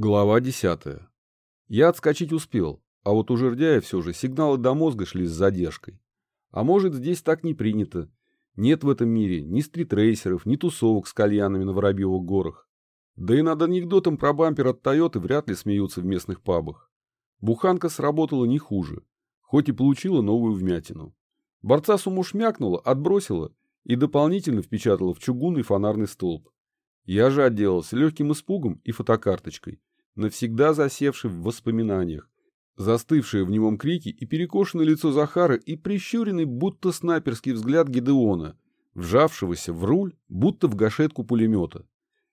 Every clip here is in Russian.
Глава десятая. Я отскочить успел, а вот у жердяя все же сигналы до мозга шли с задержкой. А может, здесь так не принято. Нет в этом мире ни стритрейсеров, ни тусовок с кальянами на Воробьевых горах. Да и над анекдотом про бампер от Тойоты вряд ли смеются в местных пабах. Буханка сработала не хуже, хоть и получила новую вмятину. Борца суму шмякнула, отбросила и дополнительно впечатала в чугунный фонарный столб. Я же отделался легким испугом и фотокарточкой, навсегда засевший в воспоминаниях, застывшее в немом крике и перекошенное лицо Захара и прищуренный, будто снайперский взгляд Гидеона, вжавшегося в руль, будто в гашетку пулемета.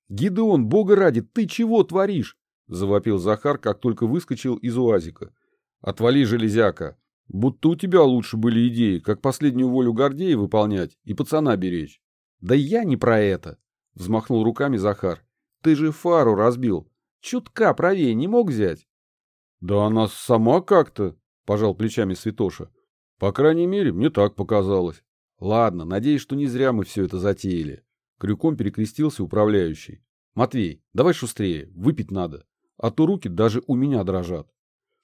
«Гидеон, бога ради, ты чего творишь?» — завопил Захар, как только выскочил из уазика. «Отвали, железяка! Будто у тебя лучше были идеи, как последнюю волю Гордея выполнять и пацана беречь». «Да я не про это!» — взмахнул руками Захар. «Ты же фару разбил, Чутка правее не мог взять? — Да она сама как-то, — пожал плечами Святоша. По крайней мере, мне так показалось. Ладно, надеюсь, что не зря мы все это затеяли. Крюком перекрестился управляющий. Матвей, давай шустрее, выпить надо. А то руки даже у меня дрожат.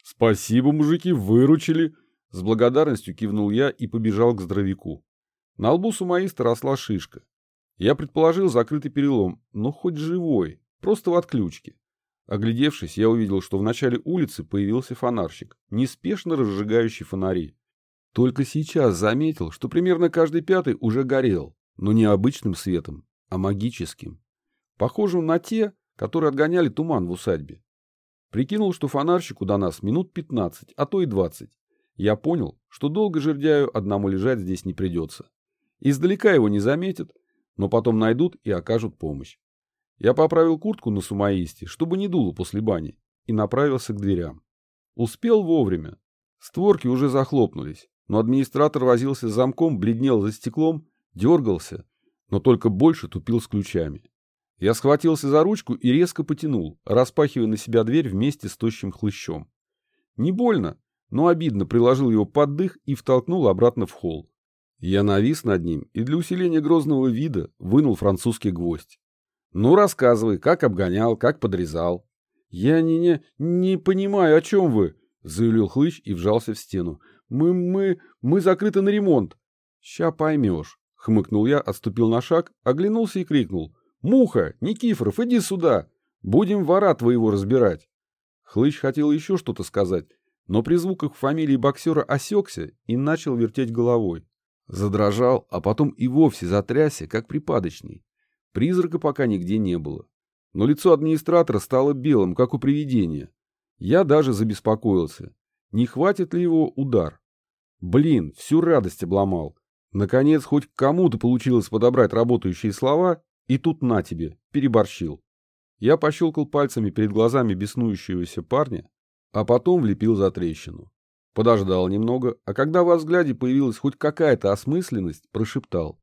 Спасибо, мужики, выручили. С благодарностью кивнул я и побежал к здоровяку. На лбу сумаиста росла шишка. Я предположил закрытый перелом, но хоть живой, просто в отключке. Оглядевшись, я увидел, что в начале улицы появился фонарщик, неспешно разжигающий фонари. Только сейчас заметил, что примерно каждый пятый уже горел, но не обычным светом, а магическим. Похожим на те, которые отгоняли туман в усадьбе. Прикинул, что фонарщику до нас минут 15, а то и 20. Я понял, что долго жердяю одному лежать здесь не придется. Издалека его не заметят, но потом найдут и окажут помощь. Я поправил куртку на сумаисте, чтобы не дуло после бани, и направился к дверям. Успел вовремя. Створки уже захлопнулись, но администратор возился с замком, бледнел за стеклом, дергался, но только больше тупил с ключами. Я схватился за ручку и резко потянул, распахивая на себя дверь вместе с тощим хлыщом. Не больно, но обидно приложил его под дых и втолкнул обратно в холл. Я навис над ним и для усиления грозного вида вынул французский гвоздь. Ну, рассказывай, как обгонял, как подрезал. Я не, не, не понимаю, о чем вы, заявил Хлыщ и вжался в стену. Мы, мы, мы закрыты на ремонт. Ща поймешь, хмыкнул я, отступил на шаг, оглянулся и крикнул. Муха, Никифоров, иди сюда. Будем вора твоего разбирать. Хлыщ хотел еще что-то сказать, но при звуках фамилии боксера осекся и начал вертеть головой. Задрожал, а потом и вовсе затрясся, как припадочный. Призрака пока нигде не было. Но лицо администратора стало белым, как у привидения. Я даже забеспокоился. Не хватит ли его удар? Блин, всю радость обломал. Наконец, хоть кому-то получилось подобрать работающие слова, и тут на тебе, переборщил. Я пощелкал пальцами перед глазами беснующегося парня, а потом влепил за трещину. Подождал немного, а когда во взгляде появилась хоть какая-то осмысленность, прошептал.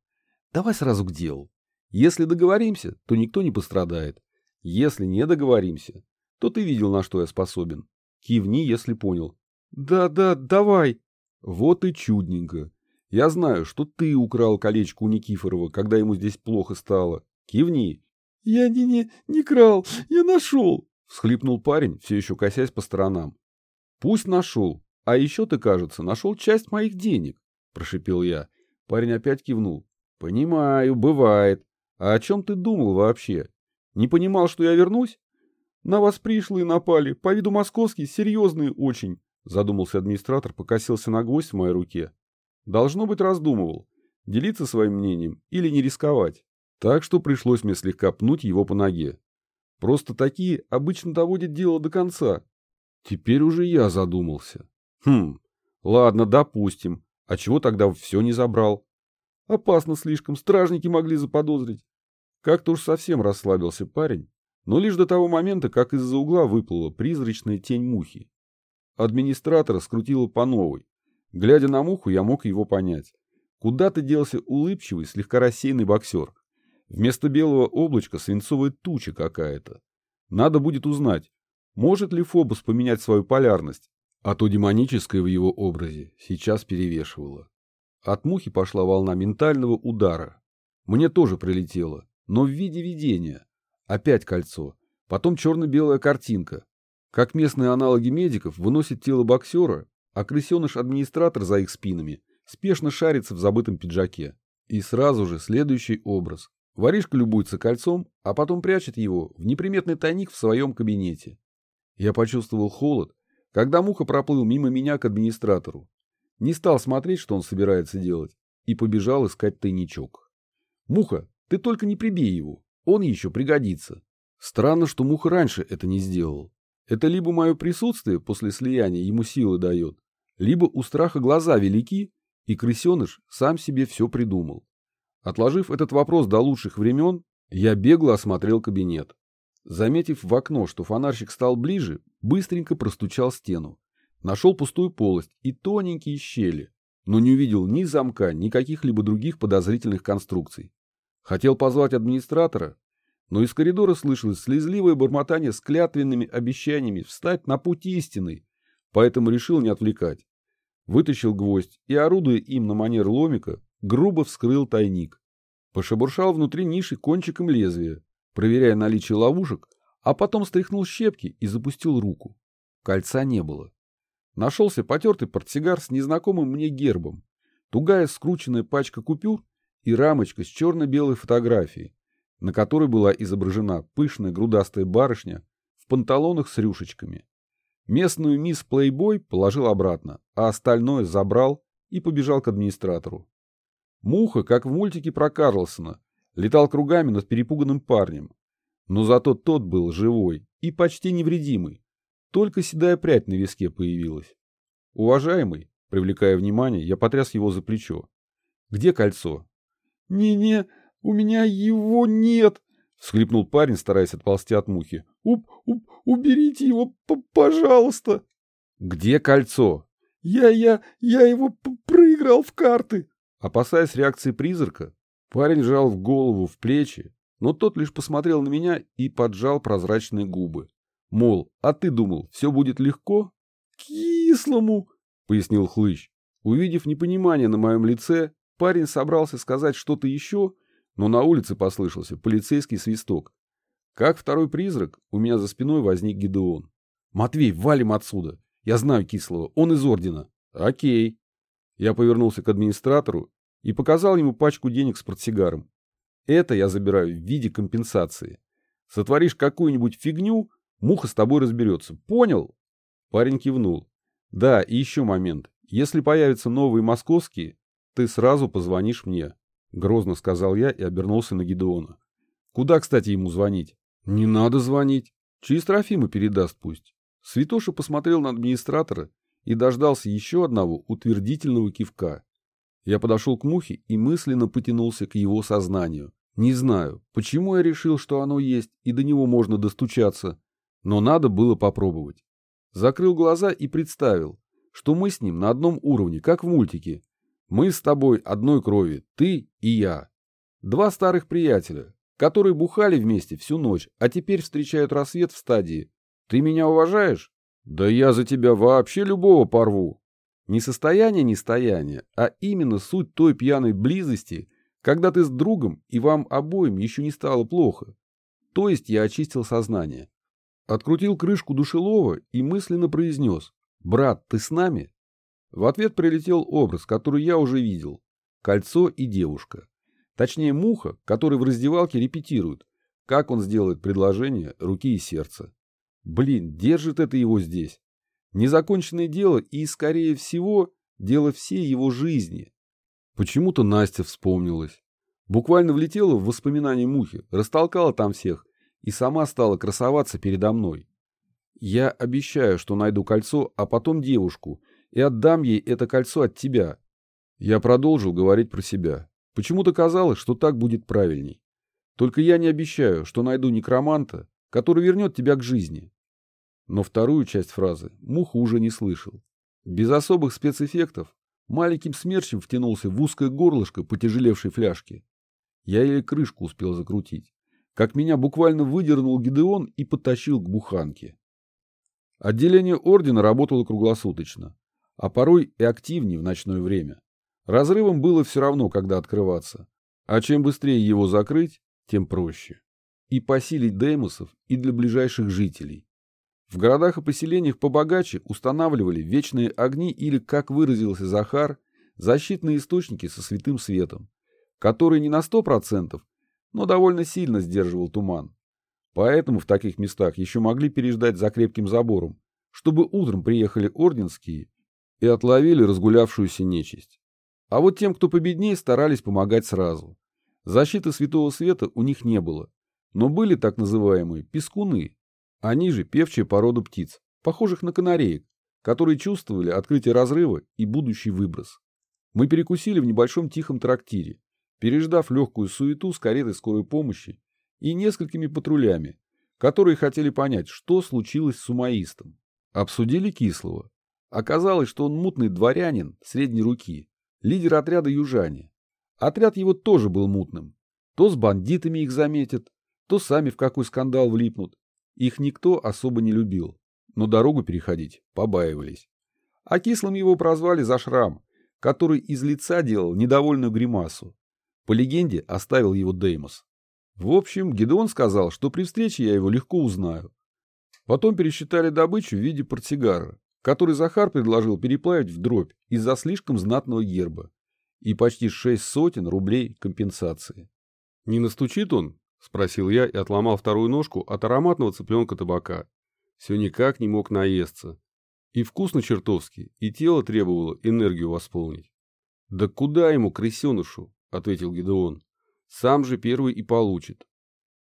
«Давай сразу к делу. Если договоримся, то никто не пострадает. Если не договоримся, то ты видел, на что я способен. Кивни, если понял. Да-да, давай. Вот и чудненько. Я знаю, что ты украл колечко у Никифорова, когда ему здесь плохо стало. Кивни. Я не, не, не крал, я нашел. Всхлипнул парень, все еще косясь по сторонам. Пусть нашел. А еще ты, кажется, нашел часть моих денег, прошипел я. Парень опять кивнул. Понимаю, бывает. А о чем ты думал вообще? Не понимал, что я вернусь? На вас пришлые напали, по виду московские, серьезные очень. Задумался администратор, покосился на гвоздь в моей руке. Должно быть, раздумывал, делиться своим мнением или не рисковать. Так что пришлось мне слегка пнуть его по ноге. Просто такие обычно доводят дело до конца. Теперь уже я задумался. Хм, ладно, допустим. А чего тогда все не забрал? Опасно слишком, стражники могли заподозрить. Как-то уж совсем расслабился парень, но лишь до того момента, как из-за угла выплыла призрачная тень мухи. Администратора скрутило по новой. Глядя на муху, я мог его понять. Куда-то делся улыбчивый, слегка рассеянный боксер. Вместо белого облачка свинцовая туча какая-то. Надо будет узнать, может ли Фобос поменять свою полярность, а то демоническое в его образе сейчас перевешивало. От мухи пошла волна ментального удара. Мне тоже прилетело, но в виде видения. Опять кольцо. Потом черно-белая картинка. Как местные аналоги медиков выносят тело боксера, а крысеныш-администратор за их спинами спешно шарится в забытом пиджаке. И сразу же следующий образ. Воришка любуется кольцом, а потом прячет его в неприметный тайник в своем кабинете. Я почувствовал холод, когда муха проплыл мимо меня к администратору. Не стал смотреть, что он собирается делать, и побежал искать тайничок. «Муха, ты только не прибей его, он еще пригодится». Странно, что Муха раньше это не сделал. Это либо мое присутствие после слияния ему силы дает, либо у страха глаза велики, и крысеныш сам себе все придумал. Отложив этот вопрос до лучших времен, я бегло осмотрел кабинет. Заметив в окно, что фонарщик стал ближе, быстренько простучал стену. Нашел пустую полость и тоненькие щели, но не увидел ни замка, ни каких-либо других подозрительных конструкций. Хотел позвать администратора, но из коридора слышалось слезливое бормотание с клятвенными обещаниями встать на путь истины, поэтому решил не отвлекать. Вытащил гвоздь и, орудуя им на манер ломика, грубо вскрыл тайник. Пошебуршал внутри ниши кончиком лезвия, проверяя наличие ловушек, а потом стряхнул щепки и запустил руку. Кольца не было. Нашелся потертый портсигар с незнакомым мне гербом, тугая скрученная пачка купюр и рамочка с черно-белой фотографией, на которой была изображена пышная грудастая барышня в панталонах с рюшечками. Местную мисс Плейбой положил обратно, а остальное забрал и побежал к администратору. Муха, как в мультике про Карлсона, летал кругами над перепуганным парнем. Но зато тот был живой и почти невредимый, только седая прядь на виске появилась. «Уважаемый», привлекая внимание, я потряс его за плечо. «Где кольцо?» «Не-не, у меня его нет!» — всхлипнул парень, стараясь отползти от мухи. «Уп, уп, уберите его, пожалуйста!» «Где кольцо?» «Я, я, я его проиграл в карты!» Опасаясь реакции призрака, парень жал в голову, в плечи, но тот лишь посмотрел на меня и поджал прозрачные губы. Мол, а ты думал, все будет легко? Кислому, пояснил Хлыщ. Увидев непонимание на моем лице, парень собрался сказать что-то еще, но на улице послышался полицейский свисток. Как второй призрак, у меня за спиной возник Гидеон. «Матвей, валим отсюда! Я знаю Кислого, он из Ордена». «Окей». Я повернулся к администратору и показал ему пачку денег с портсигаром. «Это я забираю в виде компенсации. Сотворишь какую-нибудь фигню, Муха с тобой разберется. Понял? Парень кивнул. Да, и еще момент. Если появятся новые московские, ты сразу позвонишь мне. Грозно сказал я и обернулся на Гидеона. Куда, кстати, ему звонить? Не надо звонить. Через Трофима передаст пусть. Святоша посмотрел на администратора и дождался еще одного утвердительного кивка. Я подошел к Мухе и мысленно потянулся к его сознанию. Не знаю, почему я решил, что оно есть и до него можно достучаться, но надо было попробовать. Закрыл глаза и представил, что мы с ним на одном уровне, как в мультике. Мы с тобой одной крови, ты и я. Два старых приятеля, которые бухали вместе всю ночь, а теперь встречают рассвет в стадии. Ты меня уважаешь? Да я за тебя вообще любого порву. Не состояние нестояние, а именно суть той пьяной близости, когда ты с другом и вам обоим еще не стало плохо. То есть я очистил сознание. Открутил крышку душелова и мысленно произнес «Брат, ты с нами?» В ответ прилетел образ, который я уже видел. Кольцо и девушка. Точнее, муха, который в раздевалке репетирует, как он сделает предложение руки и сердца. Блин, держит это его здесь. Незаконченное дело и, скорее всего, дело всей его жизни. Почему-то Настя вспомнилась. Буквально влетела в воспоминания мухи, растолкала там всех и сама стала красоваться передо мной. Я обещаю, что найду кольцо, а потом девушку, и отдам ей это кольцо от тебя. Я продолжил говорить про себя. Почему-то казалось, что так будет правильней. Только я не обещаю, что найду некроманта, который вернет тебя к жизни. Но вторую часть фразы Муха уже не слышал. Без особых спецэффектов маленьким смерчем втянулся в узкое горлышко потяжелевшей фляжки. Я еле крышку успел закрутить как меня буквально выдернул Гидеон и потащил к буханке. Отделение ордена работало круглосуточно, а порой и активнее в ночное время. Разрывом было все равно, когда открываться, а чем быстрее его закрыть, тем проще. и посилить деймосов, и для ближайших жителей. В городах и поселениях побогаче устанавливали вечные огни или, как выразился Захар, защитные источники со святым светом, который не на 100%, но довольно сильно сдерживал туман. Поэтому в таких местах еще могли переждать за крепким забором, чтобы утром приехали орденские и отловили разгулявшуюся нечисть. А вот тем, кто победнее, старались помогать сразу. Защиты Святого Света у них не было, но были так называемые пескуны. Они же певчая порода птиц, похожих на канареек, которые чувствовали открытие разрыва и будущий выброс. Мы перекусили в небольшом тихом трактире, переждав легкую суету с каретой скорой помощи и несколькими патрулями, которые хотели понять, что случилось с сумаистом. Обсудили Кислого. Оказалось, что он мутный дворянин средней руки, лидер отряда южане. Отряд его тоже был мутным. То с бандитами их заметят, то сами в какой скандал влипнут. Их никто особо не любил, но дорогу переходить побаивались. А кислым его прозвали за шрам, который из лица делал недовольную гримасу. По легенде оставил его Деймос. В общем, Гедеон сказал, что при встрече я его легко узнаю. Потом пересчитали добычу в виде портсигара, который Захар предложил переплавить в дробь из-за слишком знатного герба и почти шесть сотен рублей компенсации. «Не настучит он?» — спросил я и отломал вторую ножку от ароматного цыпленка табака. Все никак не мог наесться. И вкусно чертовски, и тело требовало энергию восполнить. «Да куда ему, крысенышу?» — ответил Гедеон. «Сам же первый и получит».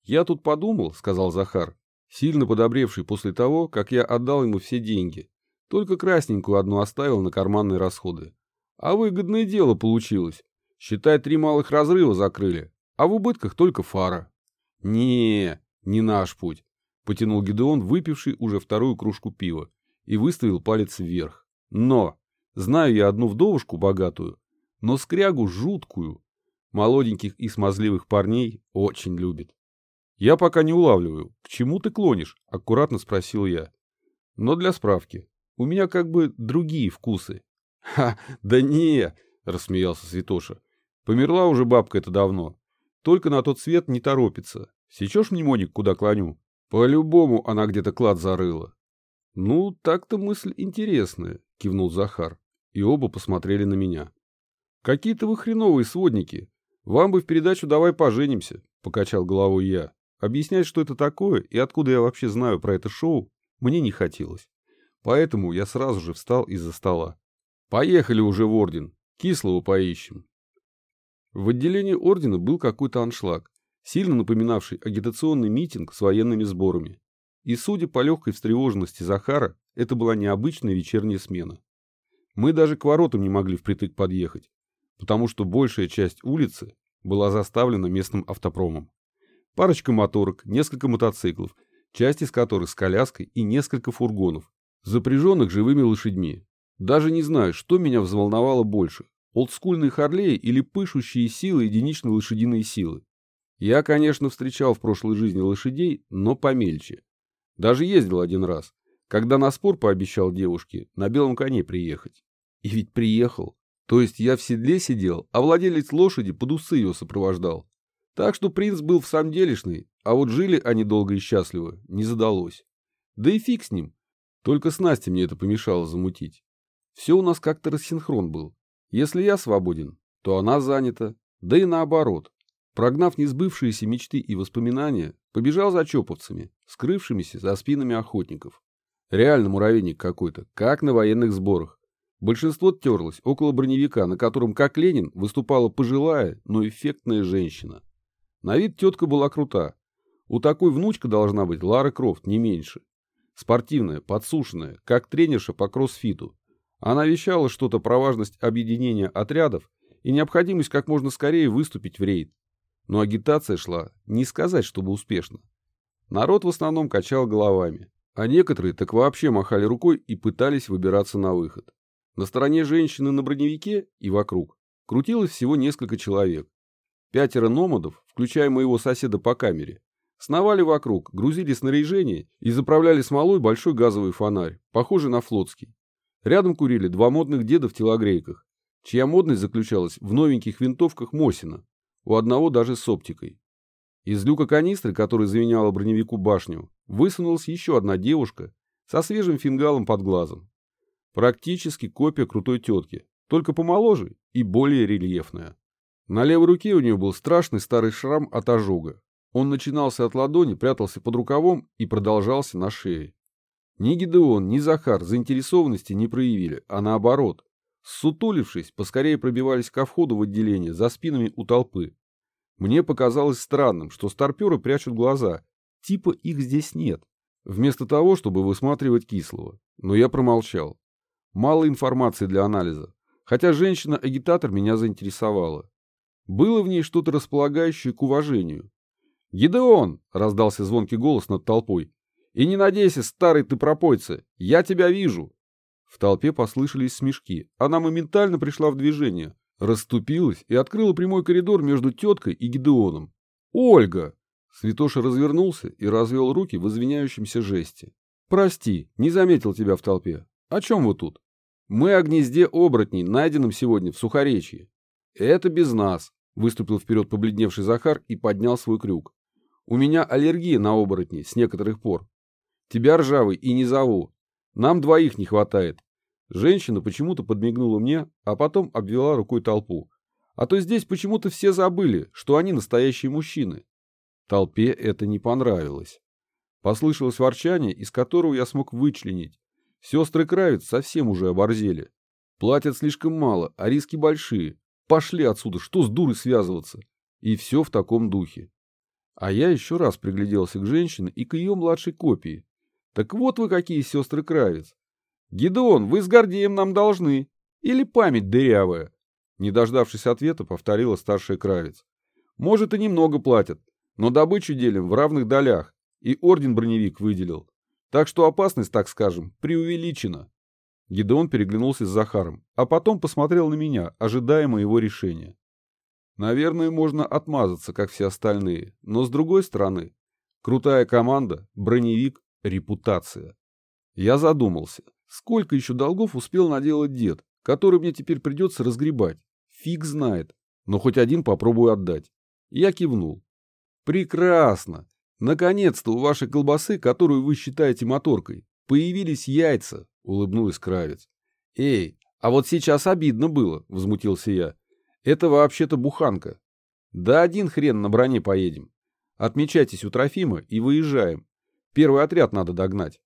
«Я тут подумал», — сказал Захар, сильно подобревший после того, как я отдал ему все деньги. Только красненькую одну оставил на карманные расходы. А выгодное дело получилось. Считай, три малых разрыва закрыли, а в убытках только фара. не не наш путь, потянул Гедеон, выпивший уже вторую кружку пива, и выставил палец вверх. Но, знаю я одну вдовушку богатую, но скрягу жуткую. Молоденьких и смазливых парней очень любит. Я пока не улавливаю, к чему ты клонишь, аккуратно спросил я. Но для справки, у меня как бы другие вкусы. Ха, да не, рассмеялся Святоша. Померла уже бабка это давно. Только на тот свет не торопится. Сечешь мнемоник, куда клоню? По-любому она где-то клад зарыла. Ну, так-то мысль интересная, кивнул Захар. И оба посмотрели на меня. Какие-то вы хреновые сводники. Вам бы в передачу «Давай поженимся», покачал головой я. Объяснять, что это такое и откуда я вообще знаю про это шоу, мне не хотелось. Поэтому я сразу же встал из-за стола. Поехали уже в орден. Кислого поищем. В отделении ордена был какой-то аншлаг, сильно напоминавший агитационный митинг с военными сборами. И, судя по легкой встревоженности Захара, это была необычная вечерняя смена. Мы даже к воротам не могли впритык подъехать, потому что большая часть улицы была заставлена местным автопромом. Парочка моторок, несколько мотоциклов, часть из которых с коляской и несколько фургонов, запряженных живыми лошадьми. Даже не знаю, что меня взволновало больше – олдскульные Харлеи или пышущие силы единичной лошадиной силы. Я, конечно, встречал в прошлой жизни лошадей, но помельче. Даже ездил один раз, когда на спор пообещал девушке на белом коне приехать. И ведь приехал. То есть я в седле сидел, а владелец лошади под усы ее сопровождал. Так что принц был в самом делешный, а вот жили они долго и счастливо, не задалось. Да и фиг с ним, только с Настей мне это помешало замутить. Все у нас как-то рассинхрон был. Если я свободен, то она занята, да и наоборот. Прогнав несбывшиеся мечты и воспоминания, побежал за чоповцами, скрывшимися за спинами охотников. Реально муравейник какой-то, как на военных сборах. Большинство терлось около броневика, на котором, как Ленин, выступала пожилая, но эффектная женщина. На вид тетка была крута. У такой внучка должна быть Лара Крофт, не меньше. Спортивная, подсушенная, как тренерша по кроссфиту. Она вещала что-то про важность объединения отрядов и необходимость как можно скорее выступить в рейд. Но агитация шла, не сказать, чтобы успешно. Народ в основном качал головами, а некоторые так вообще махали рукой и пытались выбираться на выход. На стороне женщины на броневике и вокруг крутилось всего несколько человек. Пятеро номадов, включая моего соседа по камере, Сновали вокруг, грузили снаряжение и заправляли смолой большой газовый фонарь, похожий на флотский. Рядом курили два модных деда в телогрейках, чья модность заключалась в новеньких винтовках Мосина, у одного даже с оптикой. Из люка канистры, который заменяла броневику башню, высунулась еще одна девушка со свежим фингалом под глазом. Практически копия крутой тетки, только помоложе и более рельефная. На левой руке у нее был страшный старый шрам от ожога. Он начинался от ладони, прятался под рукавом и продолжался на шее. Ни Гидеон, ни Захар заинтересованности не проявили, а наоборот. Сутулившись, поскорее пробивались ко входу в отделение за спинами у толпы. Мне показалось странным, что старперы прячут глаза, типа их здесь нет, вместо того, чтобы высматривать кислого. Но я промолчал. Мало информации для анализа, хотя женщина-агитатор меня заинтересовала. Было в ней что-то располагающее к уважению. «Гидеон!» — раздался звонкий голос над толпой. И не надейся, старый ты пропойца, я тебя вижу. В толпе послышались смешки. Она моментально пришла в движение, расступилась и открыла прямой коридор между теткой и Гидеоном. «Ольга!» Святоша развернулся и развел руки в извиняющемся жесте. «Прости, не заметил тебя в толпе. О чем вы тут?» «Мы о гнезде оборотней, найденном сегодня в Сухоречье». «Это без нас», — выступил вперед побледневший Захар и поднял свой крюк. «У меня аллергия на оборотней с некоторых пор. Тебя, ржавый, и не зову. Нам двоих не хватает. Женщина почему-то подмигнула мне, а потом обвела рукой толпу. А то здесь почему-то все забыли, что они настоящие мужчины. Толпе это не понравилось. Послышалось ворчание, из которого я смог вычленить. Сестры Кравец совсем уже оборзели. Платят слишком мало, а риски большие. Пошли отсюда, что с дурой связываться? И все в таком духе. А я еще раз пригляделся к женщине и к ее младшей копии. Так вот вы какие сестры Кравец. Гидеон, вы с Гордеем нам должны. Или память дырявая? Не дождавшись ответа, повторила старшая Кравец. Может и немного платят, но добычу делим в равных долях. И орден броневик выделил. Так что опасность, так скажем, преувеличена. Гидеон переглянулся с Захаром, а потом посмотрел на меня, ожидая моего решения. Наверное, можно отмазаться, как все остальные, но с другой стороны, крутая команда, броневик, Репутация. Я задумался, сколько еще долгов успел наделать дед, который мне теперь придется разгребать. Фиг знает, но хоть один попробую отдать. Я кивнул. Прекрасно. Наконец-то у вашей колбасы, которую вы считаете моторкой, появились яйца, улыбнулась Кравец. Эй, а вот сейчас обидно было, возмутился я. Это вообще-то буханка. Да один хрен на броне поедем. Отмечайтесь у Трофима и выезжаем. Первый отряд надо догнать.